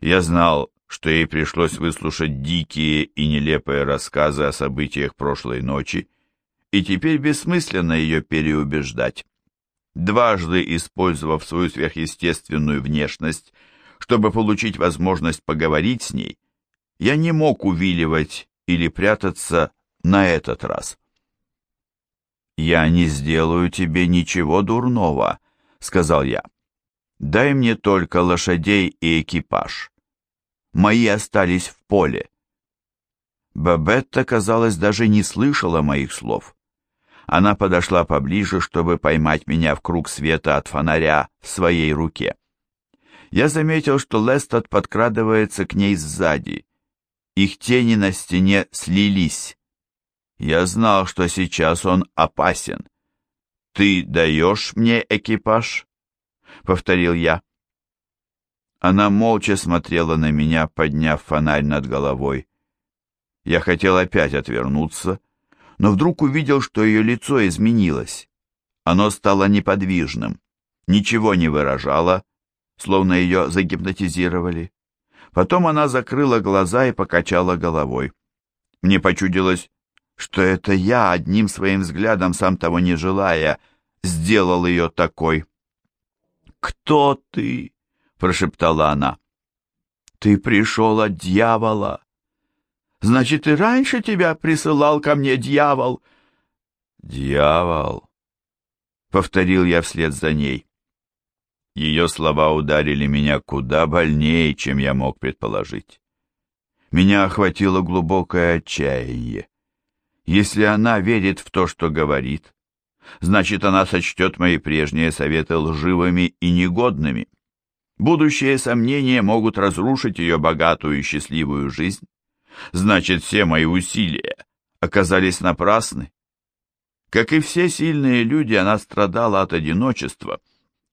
Я знал, что ей пришлось выслушать дикие и нелепые рассказы о событиях прошлой ночи, и теперь бессмысленно ее переубеждать. Дважды использовав свою сверхъестественную внешность, чтобы получить возможность поговорить с ней, я не мог увиливать или прятаться на этот раз. «Я не сделаю тебе ничего дурного», — сказал я. «Дай мне только лошадей и экипаж. Мои остались в поле». Бабетта, казалось, даже не слышала моих слов. Она подошла поближе, чтобы поймать меня в круг света от фонаря в своей руке. Я заметил, что Лестед подкрадывается к ней сзади. Их тени на стене слились. Я знал, что сейчас он опасен. «Ты даешь мне экипаж?» — повторил я. Она молча смотрела на меня, подняв фонарь над головой. Я хотел опять отвернуться, но вдруг увидел, что ее лицо изменилось. Оно стало неподвижным, ничего не выражало, словно ее загипнотизировали. Потом она закрыла глаза и покачала головой. Мне почудилось, что это я одним своим взглядом, сам того не желая, сделал ее такой. «Кто ты?» — прошептала она. «Ты пришел от дьявола. Значит, и раньше тебя присылал ко мне дьявол». «Дьявол», — повторил я вслед за ней. Ее слова ударили меня куда больнее, чем я мог предположить. Меня охватило глубокое отчаяние. Если она верит в то, что говорит, значит, она сочтет мои прежние советы лживыми и негодными. Будущие сомнения могут разрушить ее богатую и счастливую жизнь. Значит, все мои усилия оказались напрасны. Как и все сильные люди, она страдала от одиночества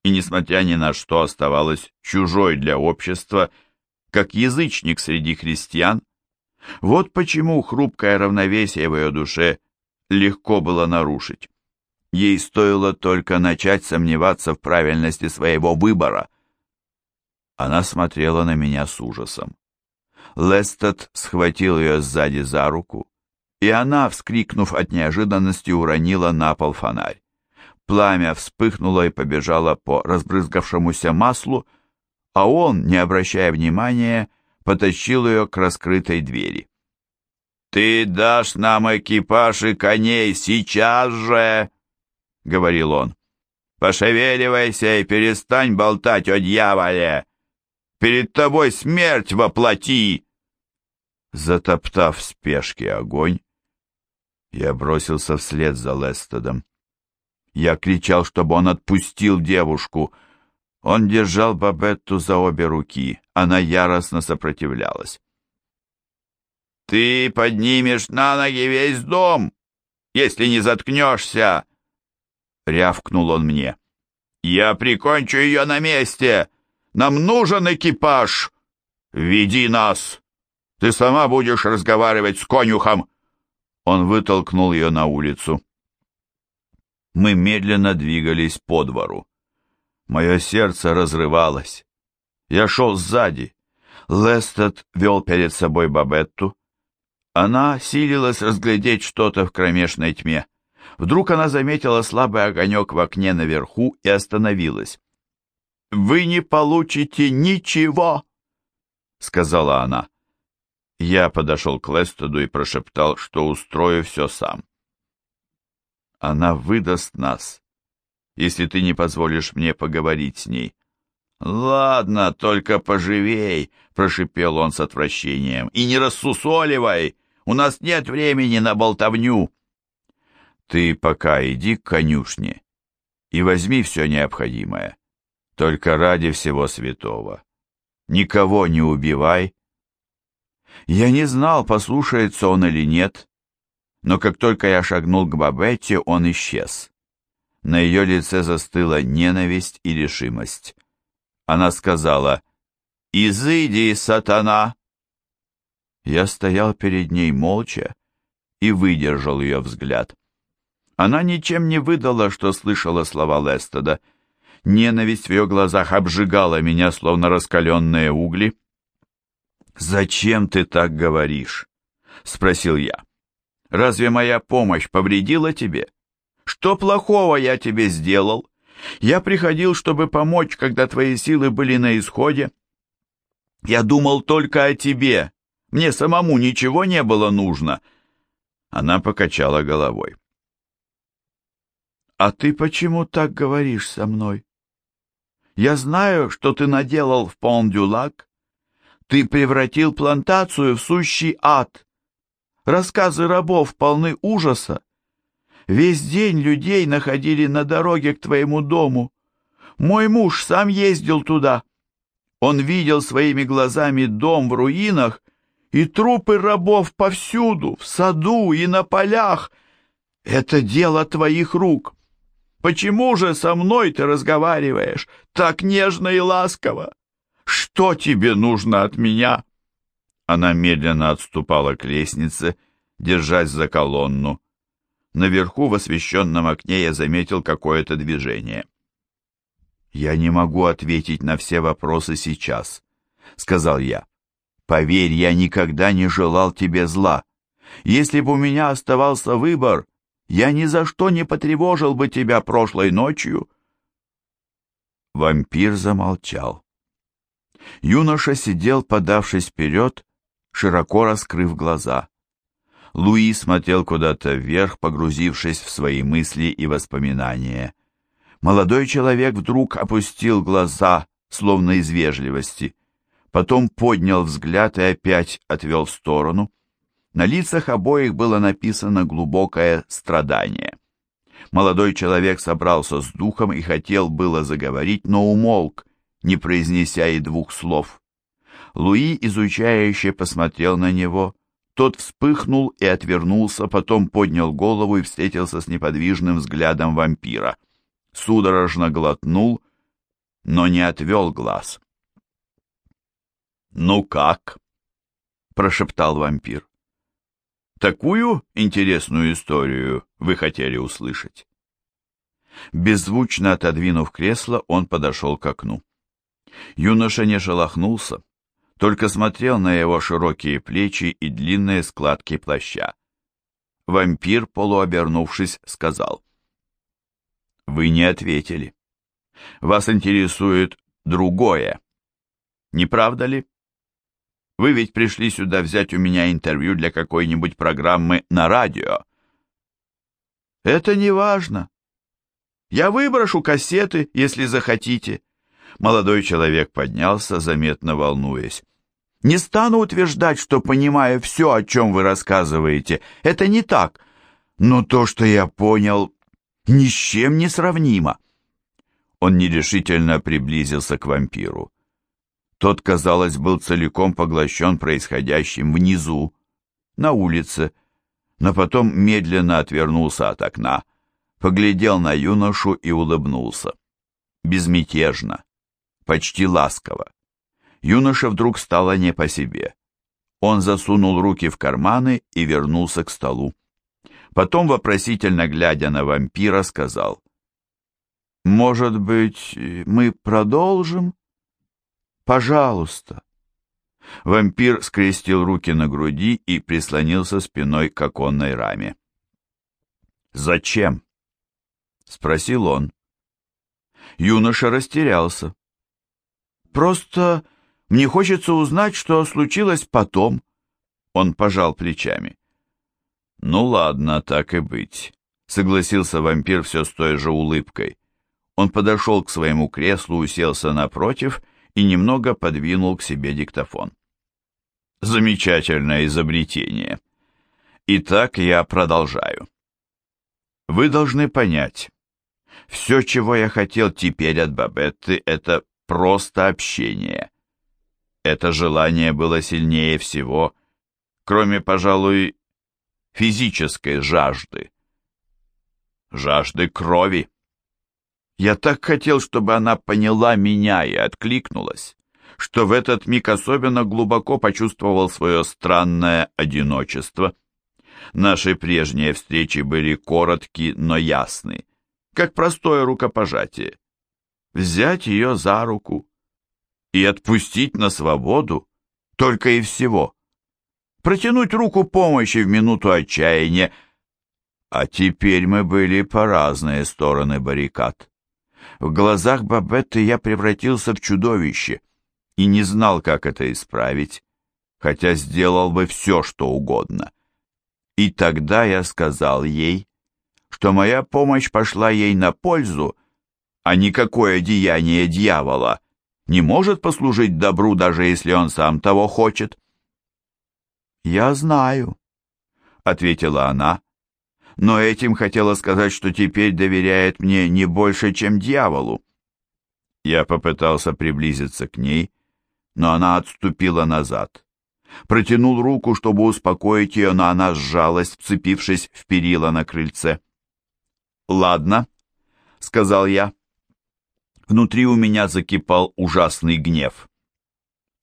и, несмотря ни на что, оставалась чужой для общества, как язычник среди христиан, вот почему хрупкое равновесие в ее душе легко было нарушить. Ей стоило только начать сомневаться в правильности своего выбора. Она смотрела на меня с ужасом. Лестед схватил ее сзади за руку, и она, вскрикнув от неожиданности, уронила на пол фонарь. Пламя вспыхнуло и побежало по разбрызгавшемуся маслу, а он, не обращая внимания, потащил ее к раскрытой двери. «Ты дашь нам экипаж и коней сейчас же!» — говорил он. «Пошевеливайся и перестань болтать о дьяволе! Перед тобой смерть воплоти!» Затоптав в спешке огонь, я бросился вслед за Лестедом. Я кричал, чтобы он отпустил девушку — он держал Бабетту за обе руки. Она яростно сопротивлялась. «Ты поднимешь на ноги весь дом, если не заткнешься!» Рявкнул он мне. «Я прикончу ее на месте! Нам нужен экипаж! Веди нас! Ты сама будешь разговаривать с конюхом!» Он вытолкнул ее на улицу. Мы медленно двигались по двору. Мое сердце разрывалось. Я шел сзади. Лестед вел перед собой Бабетту. Она силилась разглядеть что-то в кромешной тьме. Вдруг она заметила слабый огонек в окне наверху и остановилась. «Вы не получите ничего!» — сказала она. Я подошел к Лестеду и прошептал, что устрою все сам. «Она выдаст нас если ты не позволишь мне поговорить с ней». «Ладно, только поживей», — прошипел он с отвращением, — «и не рассусоливай, у нас нет времени на болтовню». «Ты пока иди к конюшне и возьми все необходимое, только ради всего святого. Никого не убивай». Я не знал, послушается он или нет, но как только я шагнул к Бабетте, он исчез. На ее лице застыла ненависть и решимость. Она сказала «Изыди, сатана!» Я стоял перед ней молча и выдержал ее взгляд. Она ничем не выдала, что слышала слова Лестеда. Ненависть в ее глазах обжигала меня, словно раскаленные угли. «Зачем ты так говоришь?» — спросил я. «Разве моя помощь повредила тебе? Что плохого я тебе сделал? Я приходил, чтобы помочь, когда твои силы были на исходе. Я думал только о тебе. Мне самому ничего не было нужно». Она покачала головой. «А ты почему так говоришь со мной? Я знаю, что ты наделал в Пон-Дюлак. Ты превратил плантацию в сущий ад. Рассказы рабов полны ужаса. Весь день людей находили на дороге к твоему дому. Мой муж сам ездил туда. Он видел своими глазами дом в руинах и трупы рабов повсюду, в саду и на полях. Это дело твоих рук. Почему же со мной ты разговариваешь так нежно и ласково? Что тебе нужно от меня?» Она медленно отступала к лестнице, держась за колонну. Наверху в освещенном окне я заметил какое-то движение. «Я не могу ответить на все вопросы сейчас», — сказал я. «Поверь, я никогда не желал тебе зла. Если бы у меня оставался выбор, я ни за что не потревожил бы тебя прошлой ночью». Вампир замолчал. Юноша сидел, подавшись вперед, широко раскрыв глаза. Луи смотрел куда-то вверх, погрузившись в свои мысли и воспоминания. Молодой человек вдруг опустил глаза, словно из вежливости. Потом поднял взгляд и опять отвел в сторону. На лицах обоих было написано глубокое страдание. Молодой человек собрался с духом и хотел было заговорить, но умолк, не произнеся и двух слов. Луи изучающе посмотрел на него. Тот вспыхнул и отвернулся, потом поднял голову и встретился с неподвижным взглядом вампира. Судорожно глотнул, но не отвел глаз. «Ну как?» — прошептал вампир. Такую интересную историю вы хотели услышать?» Беззвучно отодвинув кресло, он подошел к окну. Юноша не шелохнулся, только смотрел на его широкие плечи и длинные складки плаща. Вампир, полуобернувшись, сказал. «Вы не ответили. Вас интересует другое. Не правда ли?» Вы ведь пришли сюда взять у меня интервью для какой-нибудь программы на радио. Это не важно. Я выброшу кассеты, если захотите. Молодой человек поднялся, заметно волнуясь. Не стану утверждать, что понимаю все, о чем вы рассказываете. Это не так. Но то, что я понял, ни с чем не сравнимо. Он нерешительно приблизился к вампиру. Тот, казалось, был целиком поглощен происходящим внизу, на улице, но потом медленно отвернулся от окна, поглядел на юношу и улыбнулся. Безмятежно, почти ласково. Юноша вдруг стало не по себе. Он засунул руки в карманы и вернулся к столу. Потом, вопросительно глядя на вампира, сказал, «Может быть, мы продолжим?» Пожалуйста. Вампир скрестил руки на груди и прислонился спиной к оконной раме. «Зачем?» — спросил он. Юноша растерялся. «Просто мне хочется узнать, что случилось потом». Он пожал плечами. «Ну ладно, так и быть», — согласился вампир все с той же улыбкой. Он подошел к своему креслу, уселся напротив и немного подвинул к себе диктофон. Замечательное изобретение. Итак, я продолжаю. Вы должны понять, все, чего я хотел теперь от Бабетты, это просто общение. Это желание было сильнее всего, кроме, пожалуй, физической жажды. Жажды крови. Я так хотел, чтобы она поняла меня и откликнулась, что в этот миг особенно глубоко почувствовал свое странное одиночество. Наши прежние встречи были коротки, но ясны, как простое рукопожатие. Взять ее за руку и отпустить на свободу Только и всего. Протянуть руку помощи в минуту отчаяния. А теперь мы были по разные стороны баррикад. В глазах Бабетты я превратился в чудовище и не знал, как это исправить, хотя сделал бы все, что угодно. И тогда я сказал ей, что моя помощь пошла ей на пользу, а никакое деяние дьявола не может послужить добру, даже если он сам того хочет. «Я знаю», — ответила она, но этим хотела сказать, что теперь доверяет мне не больше, чем дьяволу. Я попытался приблизиться к ней, но она отступила назад. Протянул руку, чтобы успокоить ее, но она сжалась, вцепившись в перила на крыльце. «Ладно», — сказал я. Внутри у меня закипал ужасный гнев.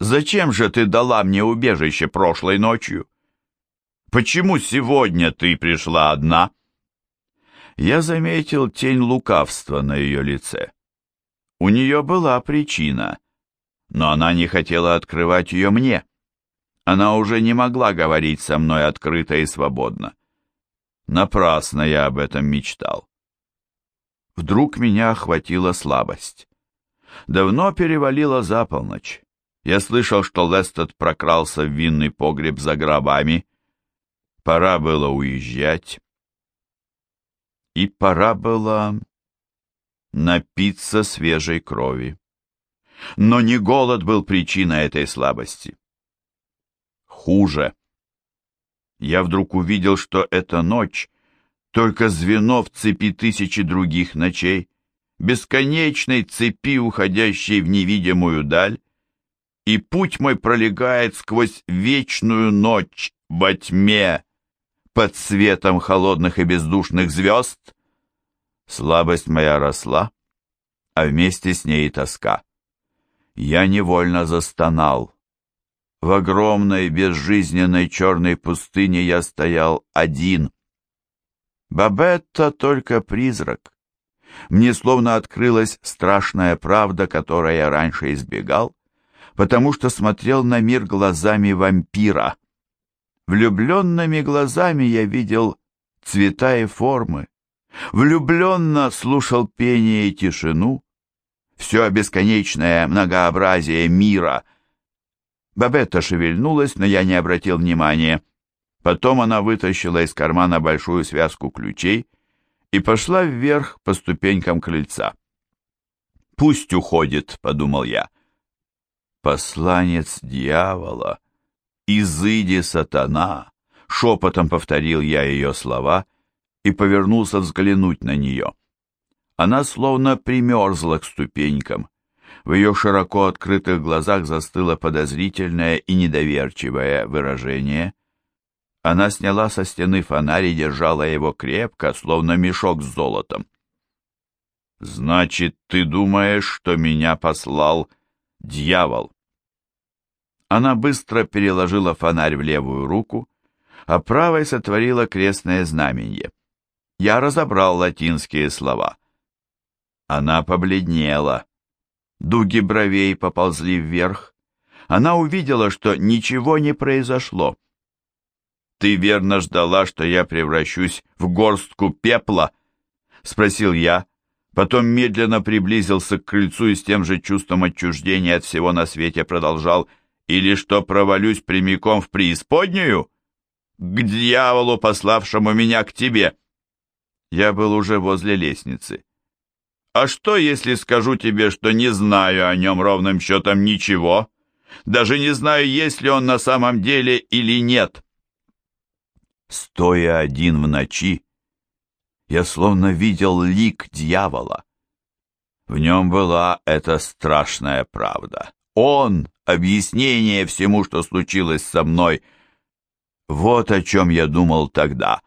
«Зачем же ты дала мне убежище прошлой ночью? Почему сегодня ты пришла одна?» Я заметил тень лукавства на ее лице. У нее была причина, но она не хотела открывать ее мне. Она уже не могла говорить со мной открыто и свободно. Напрасно я об этом мечтал. Вдруг меня охватила слабость. Давно перевалило за полночь. Я слышал, что Лестед прокрался в винный погреб за гробами. Пора было уезжать. И пора было напиться свежей крови. Но не голод был причиной этой слабости. Хуже. Я вдруг увидел, что эта ночь только звено в цепи тысячи других ночей, бесконечной цепи, уходящей в невидимую даль, и путь мой пролегает сквозь вечную ночь во тьме, под светом холодных и бездушных звезд. Слабость моя росла, а вместе с ней и тоска. Я невольно застонал. В огромной безжизненной черной пустыне я стоял один — Бабетта только призрак. Мне словно открылась страшная правда, которой я раньше избегал, потому что смотрел на мир глазами вампира. Влюбленными глазами я видел цвета и формы, влюбленно слушал пение и тишину, все бесконечное многообразие мира. Бабетта шевельнулась, но я не обратил внимания. Потом она вытащила из кармана большую связку ключей и пошла вверх по ступенькам крыльца. «Пусть уходит», — подумал я. «Посланец дьявола, изыди сатана», — шепотом повторил я ее слова и повернулся взглянуть на нее. Она словно примерзла к ступенькам. В ее широко открытых глазах застыло подозрительное и недоверчивое выражение. Она сняла со стены фонарь и держала его крепко, словно мешок с золотом. «Значит, ты думаешь, что меня послал дьявол?» Она быстро переложила фонарь в левую руку, а правой сотворила крестное знамение. Я разобрал латинские слова. Она побледнела. Дуги бровей поползли вверх. Она увидела, что ничего не произошло. «Ты верно ждала, что я превращусь в горстку пепла?» — спросил я. Потом медленно приблизился к крыльцу и с тем же чувством отчуждения от всего на свете продолжал. «Или что провалюсь прямиком в преисподнюю? К дьяволу, пославшему меня к тебе!» Я был уже возле лестницы. «А что, если скажу тебе, что не знаю о нем ровным счетом ничего? Даже не знаю, есть ли он на самом деле или нет?» Стоя один в ночи, я словно видел лик дьявола. В нем была эта страшная правда. Он — объяснение всему, что случилось со мной. Вот о чем я думал тогда.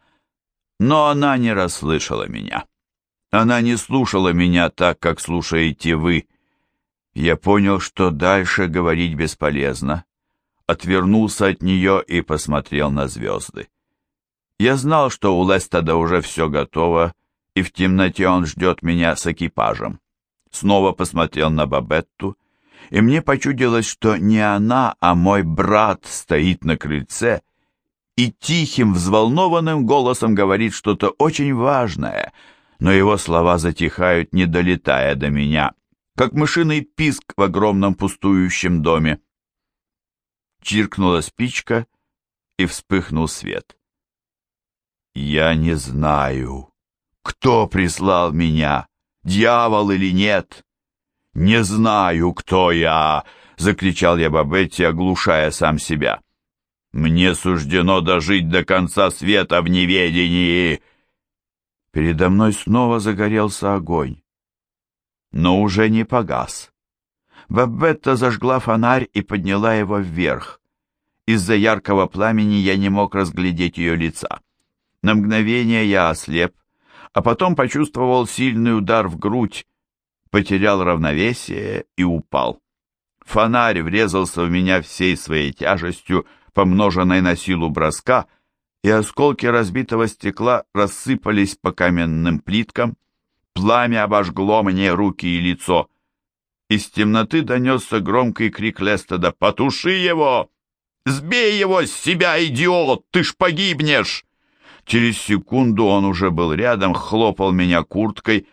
Но она не расслышала меня. Она не слушала меня так, как слушаете вы. Я понял, что дальше говорить бесполезно. Отвернулся от нее и посмотрел на звезды. Я знал, что у Лестеда уже все готово, и в темноте он ждет меня с экипажем. Снова посмотрел на Бабетту и мне почудилось, что не она, а мой брат стоит на крыльце и тихим, взволнованным голосом говорит что-то очень важное, но его слова затихают, не долетая до меня, как мышиный писк в огромном пустующем доме. Чиркнула спичка, и вспыхнул свет. «Я не знаю, кто прислал меня, дьявол или нет. Не знаю, кто я!» — закричал я Бабетти, оглушая сам себя. «Мне суждено дожить до конца света в неведении!» Передо мной снова загорелся огонь, но уже не погас. Бабетта зажгла фонарь и подняла его вверх. Из-за яркого пламени я не мог разглядеть ее лица. На мгновение я ослеп, а потом почувствовал сильный удар в грудь, потерял равновесие и упал. Фонарь врезался в меня всей своей тяжестью, помноженной на силу броска, и осколки разбитого стекла рассыпались по каменным плиткам. Пламя обожгло мне руки и лицо. Из темноты донесся громкий крик Лестеда «Потуши его!» Сбей его с себя, идиот! Ты ж погибнешь!» Через секунду он уже был рядом, хлопал меня курткой.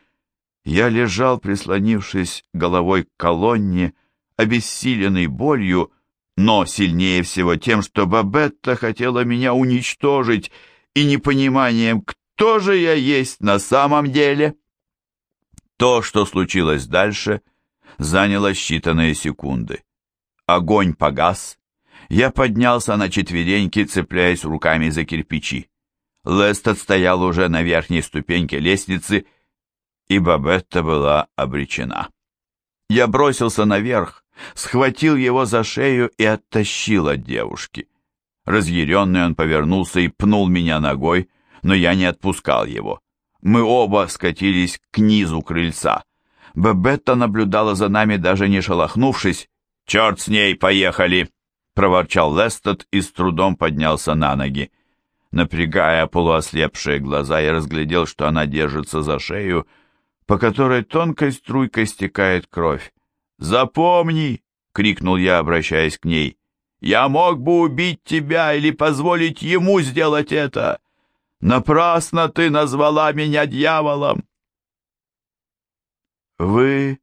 Я лежал, прислонившись головой к колонне, обессиленный болью, но сильнее всего тем, что Бабетта хотела меня уничтожить, и непониманием, кто же я есть на самом деле. То, что случилось дальше, заняло считанные секунды. Огонь погас, я поднялся на четвереньки, цепляясь руками за кирпичи. Лестед стоял уже на верхней ступеньке лестницы, и Бабетта была обречена. Я бросился наверх, схватил его за шею и оттащил от девушки. Разъяренный он повернулся и пнул меня ногой, но я не отпускал его. Мы оба скатились к низу крыльца. Бабетта наблюдала за нами, даже не шелохнувшись. «Черт с ней, поехали!» проворчал Лестед и с трудом поднялся на ноги. Напрягая полуослепшие глаза, я разглядел, что она держится за шею, по которой тонкой струйкой стекает кровь. «Запомни!» — крикнул я, обращаясь к ней. «Я мог бы убить тебя или позволить ему сделать это! Напрасно ты назвала меня дьяволом!» «Вы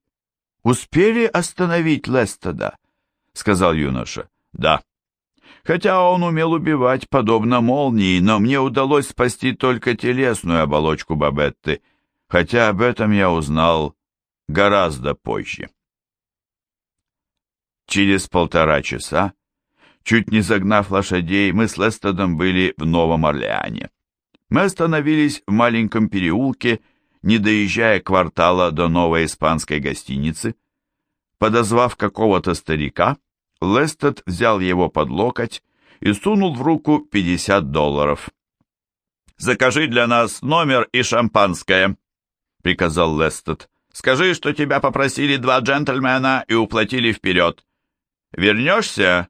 успели остановить Лестеда?» — сказал юноша. Да. Хотя он умел убивать, подобно молнии, но мне удалось спасти только телесную оболочку Бабетты, хотя об этом я узнал гораздо позже. Через полтора часа, чуть не загнав лошадей, мы с Лестедом были в Новом Орлеане. Мы остановились в маленьком переулке, не доезжая квартала до новой испанской гостиницы. Подозвав какого-то старика, Лестед взял его под локоть и сунул в руку 50 долларов. «Закажи для нас номер и шампанское», — приказал Лестед. «Скажи, что тебя попросили два джентльмена и уплатили вперед. Вернешься,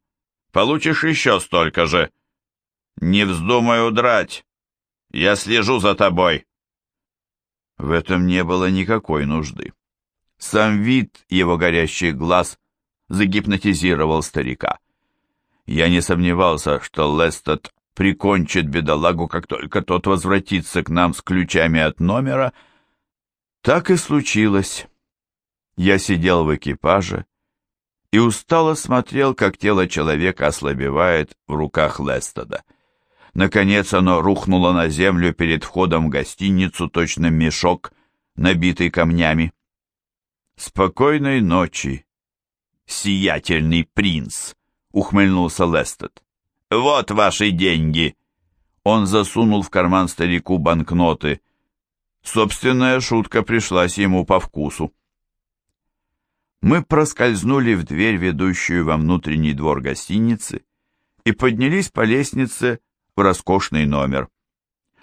получишь еще столько же. Не вздумай удрать. Я слежу за тобой». В этом не было никакой нужды. Сам вид его горящих глаз загипнотизировал старика. Я не сомневался, что Лестед прикончит бедолагу, как только тот возвратится к нам с ключами от номера. Так и случилось. Я сидел в экипаже и устало смотрел, как тело человека ослабевает в руках Лестеда. Наконец оно рухнуло на землю перед входом в гостиницу, точно мешок, набитый камнями. «Спокойной ночи», сиятельный принц», — ухмыльнулся Лестед. «Вот ваши деньги!» Он засунул в карман старику банкноты. Собственная шутка пришлась ему по вкусу. Мы проскользнули в дверь, ведущую во внутренний двор гостиницы, и поднялись по лестнице в роскошный номер.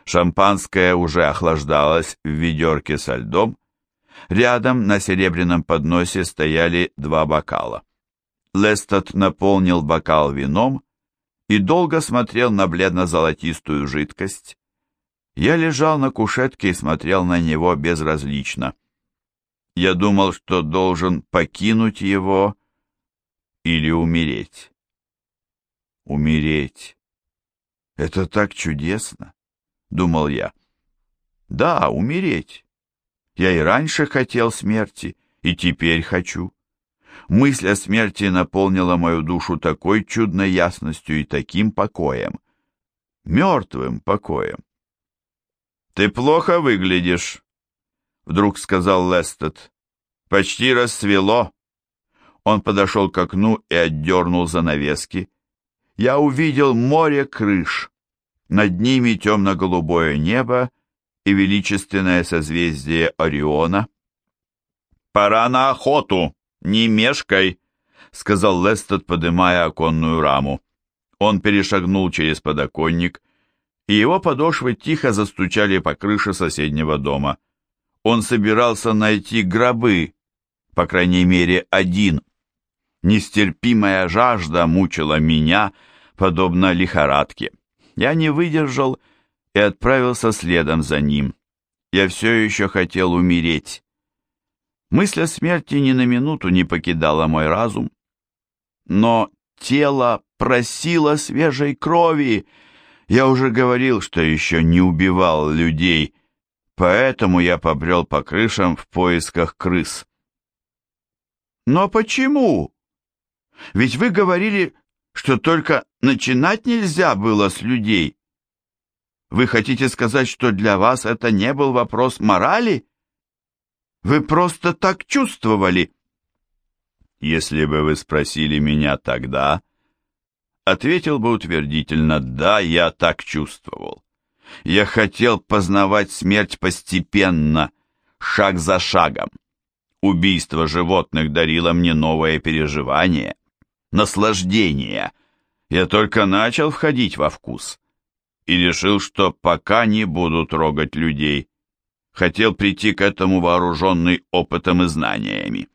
Шампанское уже охлаждалось в ведерке со льдом, Рядом на серебряном подносе стояли два бокала. Лестед наполнил бокал вином и долго смотрел на бледно-золотистую жидкость. Я лежал на кушетке и смотрел на него безразлично. Я думал, что должен покинуть его, или умереть? Умереть. Это так чудесно, думал я. Да, умереть. Я и раньше хотел смерти, и теперь хочу. Мысль о смерти наполнила мою душу такой чудной ясностью и таким покоем, мертвым покоем. «Ты плохо выглядишь», — вдруг сказал Лестед. «Почти рассвело». Он подошел к окну и отдернул занавески. Я увидел море крыш. Над ними темно-голубое небо и величественное созвездие Ориона. «Пора на охоту!» «Не мешкай», — сказал Лестед, подымая оконную раму. Он перешагнул через подоконник, и его подошвы тихо застучали по крыше соседнего дома. Он собирался найти гробы, по крайней мере, один. Нестерпимая жажда мучила меня, подобно лихорадке. Я не выдержал и отправился следом за ним. Я все еще хотел умереть. Мысль о смерти ни на минуту не покидала мой разум. Но тело просило свежей крови. Я уже говорил, что еще не убивал людей, поэтому я побрел по крышам в поисках крыс. Но почему? Ведь вы говорили, что только начинать нельзя было с людей. Вы хотите сказать, что для вас это не был вопрос морали? Вы просто так чувствовали. Если бы вы спросили меня тогда, ответил бы утвердительно, да, я так чувствовал. Я хотел познавать смерть постепенно, шаг за шагом. Убийство животных дарило мне новое переживание, наслаждение. Я только начал входить во вкус и решил, что пока не буду трогать людей хотел прийти к этому вооруженный опытом и знаниями.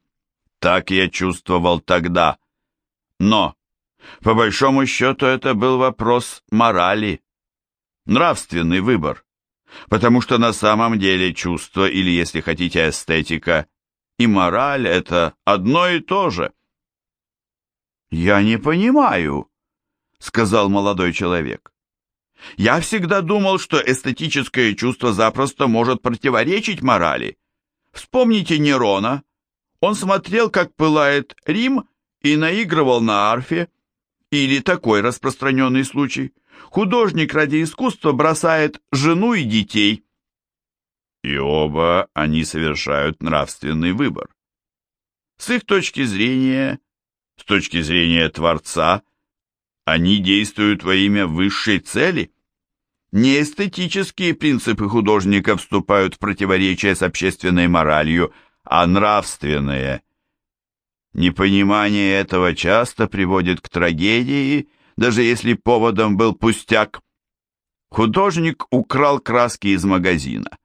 Так я чувствовал тогда. Но, по большому счету, это был вопрос морали, нравственный выбор, потому что на самом деле чувство, или, если хотите, эстетика, и мораль — это одно и то же. «Я не понимаю», — сказал молодой человек. Я всегда думал, что эстетическое чувство запросто может противоречить морали. Вспомните Нерона. Он смотрел, как пылает Рим, и наигрывал на арфе. Или такой распространенный случай. Художник ради искусства бросает жену и детей. И оба они совершают нравственный выбор. С их точки зрения, с точки зрения Творца, они действуют во имя высшей цели. Не эстетические принципы художника вступают в противоречие с общественной моралью, а нравственные. Непонимание этого часто приводит к трагедии, даже если поводом был пустяк. Художник украл краски из магазина.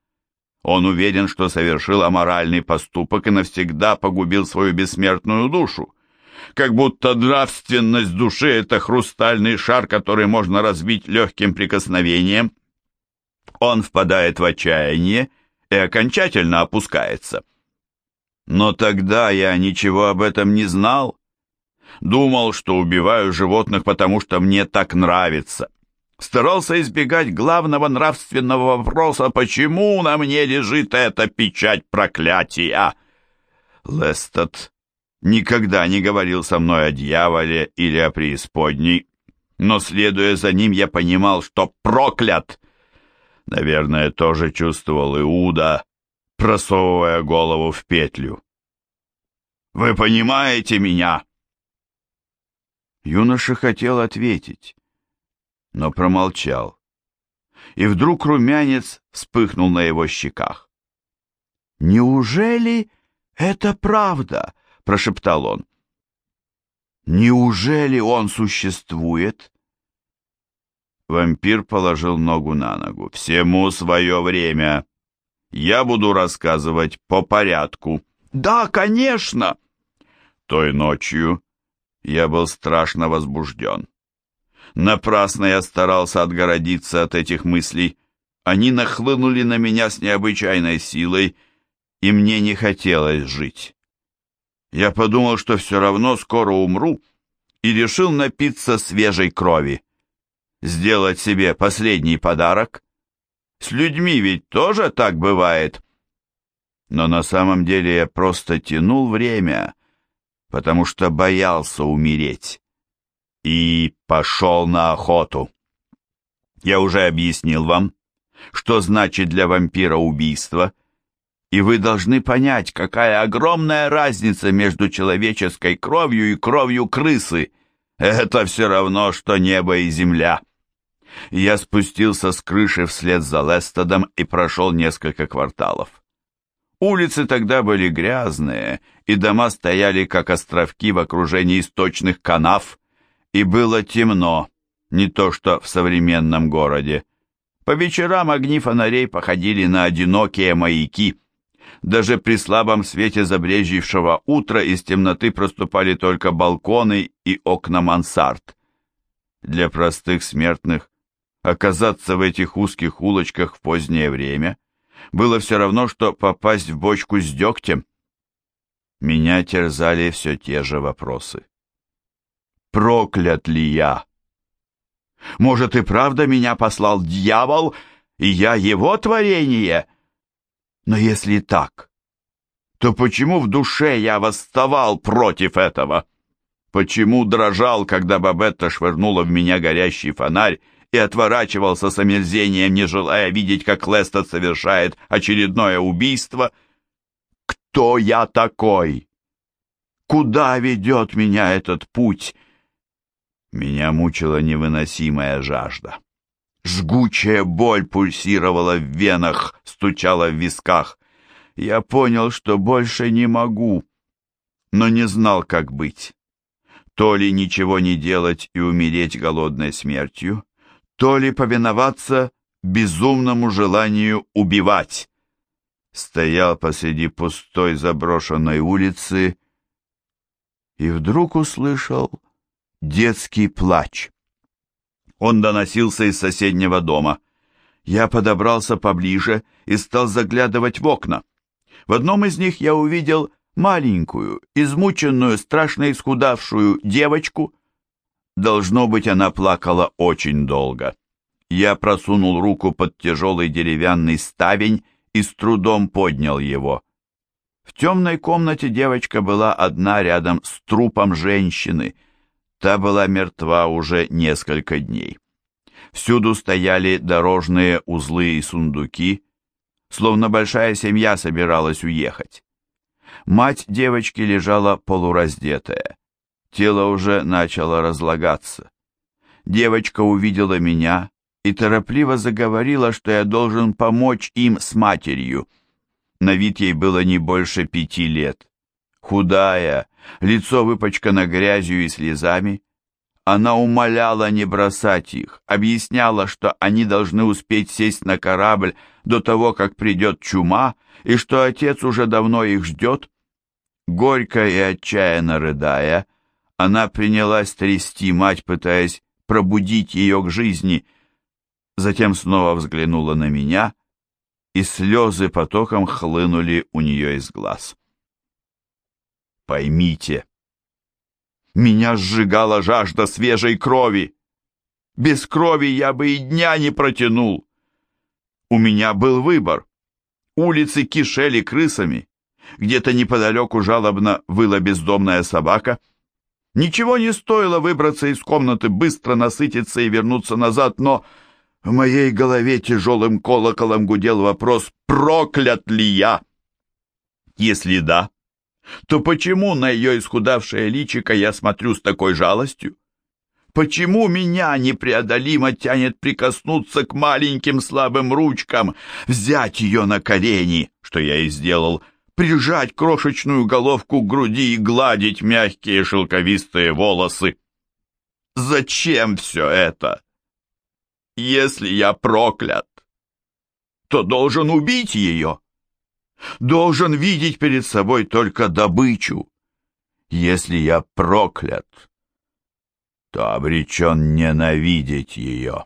Он уверен, что совершил аморальный поступок и навсегда погубил свою бессмертную душу как будто нравственность души — это хрустальный шар, который можно разбить легким прикосновением. Он впадает в отчаяние и окончательно опускается. Но тогда я ничего об этом не знал. Думал, что убиваю животных, потому что мне так нравится. Старался избегать главного нравственного вопроса, почему на мне лежит эта печать проклятия. Лестед никогда не говорил со мной о дьяволе или о преисподней, но, следуя за ним, я понимал, что проклят. Наверное, тоже чувствовал Иуда, просовывая голову в петлю. «Вы понимаете меня?» Юноша хотел ответить, но промолчал. И вдруг румянец вспыхнул на его щеках. «Неужели это правда?» — прошептал он. «Неужели он существует?» Вампир положил ногу на ногу. «Всему свое время. Я буду рассказывать по порядку». «Да, конечно!» Той ночью я был страшно возбужден. Напрасно я старался отгородиться от этих мыслей. Они нахлынули на меня с необычайной силой, и мне не хотелось жить. Я подумал, что все равно скоро умру, и решил напиться свежей крови. Сделать себе последний подарок? С людьми ведь тоже так бывает. Но на самом деле я просто тянул время, потому что боялся умереть. И пошел на охоту. Я уже объяснил вам, что значит для вампира убийство, и вы должны понять, какая огромная разница между человеческой кровью и кровью крысы. Это все равно, что небо и земля. Я спустился с крыши вслед за Лестедом и прошел несколько кварталов. Улицы тогда были грязные, и дома стояли как островки в окружении источных канав, и было темно, не то что в современном городе. По вечерам огни фонарей походили на одинокие маяки. Даже при слабом свете забрежившего утра из темноты проступали только балконы и окна мансард. Для простых смертных оказаться в этих узких улочках в позднее время было все равно, что попасть в бочку с дегтем. Меня терзали все те же вопросы. Проклят ли я? Может, и правда меня послал дьявол, и я его творение? Но если так, то почему в душе я восставал против этого? Почему дрожал, когда Бабетта швырнула в меня горящий фонарь и отворачивался с омерзением, не желая видеть, как Лестед совершает очередное убийство? Кто я такой? Куда ведет меня этот путь? Меня мучила невыносимая жажда. Жгучая боль пульсировала в венах, стучала в висках. Я понял, что больше не могу, но не знал, как быть. То ли ничего не делать и умереть голодной смертью, то ли повиноваться безумному желанию убивать. Стоял посреди пустой заброшенной улицы и вдруг услышал детский плач. Он доносился из соседнего дома. Я подобрался поближе и стал заглядывать в окна. В одном из них я увидел маленькую, измученную, страшно исхудавшую девочку. Должно быть, она плакала очень долго. Я просунул руку под тяжелый деревянный ставень и с трудом поднял его. В темной комнате девочка была одна рядом с трупом женщины — Та была мертва уже несколько дней. Всюду стояли дорожные узлы и сундуки, словно большая семья собиралась уехать. Мать девочки лежала полураздетая. Тело уже начало разлагаться. Девочка увидела меня и торопливо заговорила, что я должен помочь им с матерью. На вид ей было не больше пяти лет. Худая, лицо выпачкано грязью и слезами. Она умоляла не бросать их, объясняла, что они должны успеть сесть на корабль до того, как придет чума, и что отец уже давно их ждет. Горько и отчаянно рыдая, она принялась трясти мать, пытаясь пробудить ее к жизни. Затем снова взглянула на меня, и слезы потоком хлынули у нее из глаз. Поймите, меня сжигала жажда свежей крови. Без крови я бы и дня не протянул. У меня был выбор. Улицы кишели крысами. Где-то неподалеку жалобно выла бездомная собака. Ничего не стоило выбраться из комнаты, быстро насытиться и вернуться назад, но в моей голове тяжелым колоколом гудел вопрос, проклят ли я? Если да, то почему на ее исхудавшее личико я смотрю с такой жалостью? Почему меня непреодолимо тянет прикоснуться к маленьким слабым ручкам, взять ее на колени, что я и сделал, прижать крошечную головку к груди и гладить мягкие шелковистые волосы? Зачем все это? Если я проклят, то должен убить ее должен видеть перед собой только добычу. Если я проклят, то обречен ненавидеть ее.